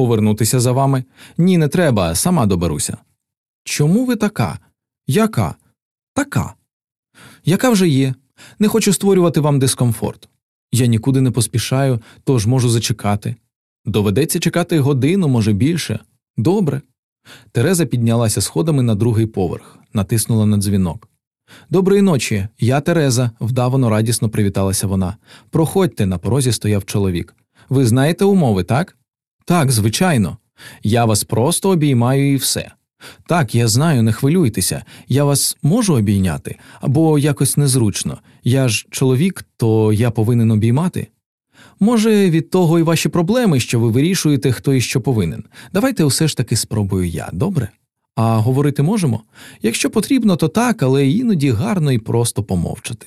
Повернутися за вами? Ні, не треба, сама доберуся. Чому ви така? Яка? Така. Яка вже є? Не хочу створювати вам дискомфорт. Я нікуди не поспішаю, тож можу зачекати. Доведеться чекати годину, може більше. Добре. Тереза піднялася сходами на другий поверх, натиснула на дзвінок. Доброї ночі, я Тереза, вдавано радісно привіталася вона. Проходьте, на порозі стояв чоловік. Ви знаєте умови, так? Так, звичайно. Я вас просто обіймаю і все. Так, я знаю, не хвилюйтеся, я вас можу обійняти або якось незручно. Я ж чоловік, то я повинен обіймати. Може, від того і ваші проблеми, що ви вирішуєте, хто і що повинен. Давайте усе ж таки спробую я, добре? А говорити можемо? Якщо потрібно, то так, але іноді гарно і просто помовчати.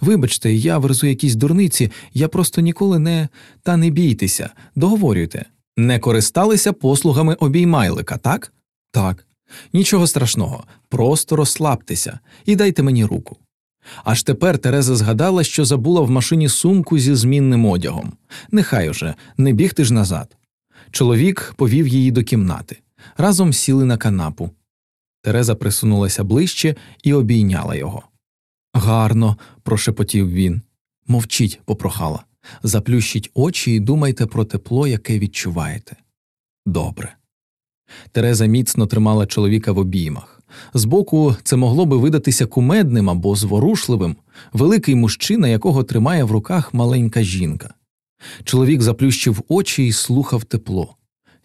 Вибачте, я верзу якісь дурниці, я просто ніколи не та не бійтеся, договорюйте. Не користалися послугами обіймайлика, так? Так. Нічого страшного, просто розслабтеся і дайте мені руку. Аж тепер Тереза згадала, що забула в машині сумку зі змінним одягом. Нехай уже, не бігти ж назад. Чоловік повів її до кімнати. Разом сіли на канапу. Тереза присунулася ближче і обійняла його. Гарно, прошепотів він. Мовчіть, попрохала. Заплющіть очі і думайте про тепло, яке відчуваєте. Добре. Тереза міцно тримала чоловіка в обіймах. Збоку це могло би видатися кумедним або зворушливим, великий мужчина, якого тримає в руках маленька жінка. Чоловік заплющив очі і слухав тепло.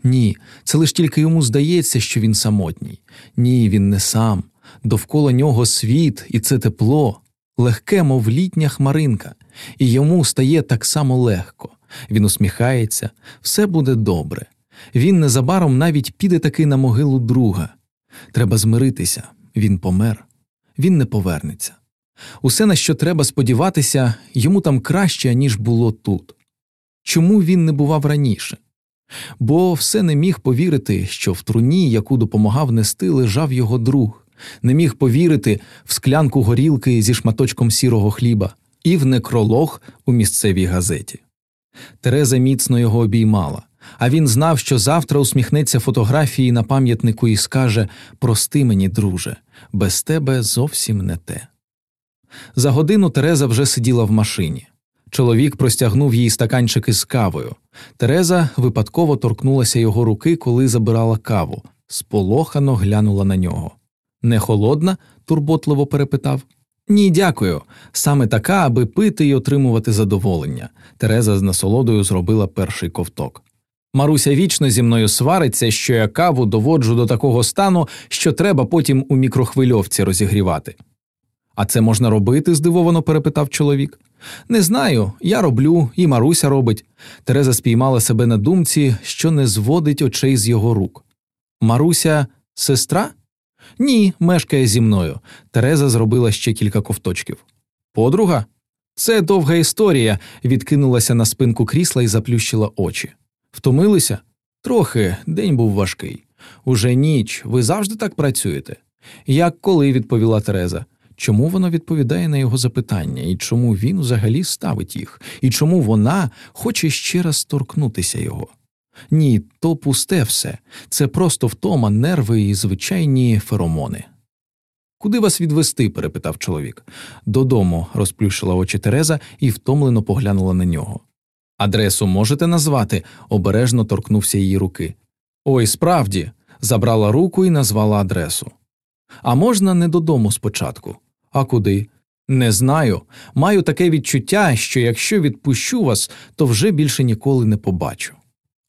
Ні, це лише тільки йому здається, що він самотній. Ні, він не сам. Довкола нього світ, і це тепло, легке, мов літня хмаринка, і йому стає так само легко. Він усміхається, все буде добре. Він незабаром навіть піде таки на могилу друга. Треба змиритися, він помер, він не повернеться. Усе, на що треба сподіватися, йому там краще, ніж було тут. Чому він не бував раніше? Бо все не міг повірити, що в труні, яку допомагав нести, лежав його друг, не міг повірити в склянку горілки зі шматочком сірого хліба і в некролог у місцевій газеті. Тереза міцно його обіймала, а він знав, що завтра усміхнеться фотографії на пам'ятнику і скаже Прости мені, друже, без тебе зовсім не те. За годину Тереза вже сиділа в машині. Чоловік простягнув їй стаканчики з кавою. Тереза випадково торкнулася його руки, коли забирала каву, сполохано глянула на нього. Не холодна? турботливо перепитав. Ні, дякую. Саме така, аби пити і отримувати задоволення. Тереза з насолодою зробила перший ковток. Маруся вічно зі мною свариться, що я каву доводжу до такого стану, що треба потім у мікрохвильовці розігрівати. А це можна робити? здивовано перепитав чоловік. Не знаю, я роблю, і Маруся робить. Тереза спіймала себе на думці, що не зводить очей з його рук. Маруся сестра? Ні, мешкає зі мною. Тереза зробила ще кілька ковточків. Подруга? Це довга історія, відкинулася на спинку крісла і заплющила очі. Втомилися? Трохи, день був важкий. Уже ніч, ви завжди так працюєте? Як коли, відповіла Тереза. Чому вона відповідає на його запитання, і чому він взагалі ставить їх, і чому вона хоче ще раз торкнутися його? Ні, то пусте все, це просто втома, нерви і звичайні феромони. Куди вас відвести? перепитав чоловік. Додому, розплющила очі Тереза і втомлено поглянула на нього. Адресу можете назвати? обережно торкнувся її руки. Ой, справді, забрала руку і назвала адресу. А можна не додому спочатку? А куди? Не знаю. Маю таке відчуття, що якщо відпущу вас, то вже більше ніколи не побачу.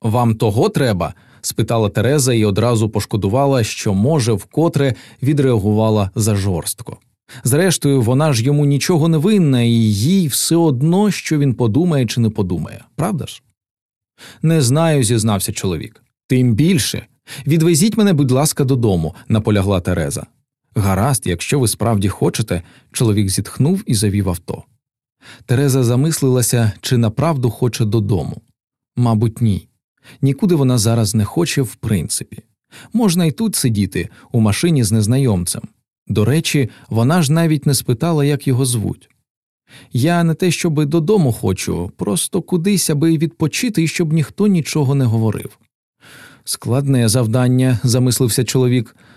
Вам того треба? спитала Тереза і одразу пошкодувала, що, може, вкотре відреагувала за жорстко. Зрештою, вона ж йому нічого не винна, і їй все одно, що він подумає чи не подумає, правда ж? Не знаю, зізнався чоловік. Тим більше. Відвезіть мене, будь ласка, додому, наполягла Тереза. Гаразд, якщо ви справді хочете, чоловік зітхнув і завів авто. Тереза замислилася, чи направду хоче додому. Мабуть, ні. Нікуди вона зараз не хоче, в принципі. Можна й тут сидіти, у машині з незнайомцем. До речі, вона ж навіть не спитала, як його звуть. Я не те, щоби додому хочу, просто кудись, аби відпочити і щоб ніхто нічого не говорив. Складне завдання, замислився чоловік.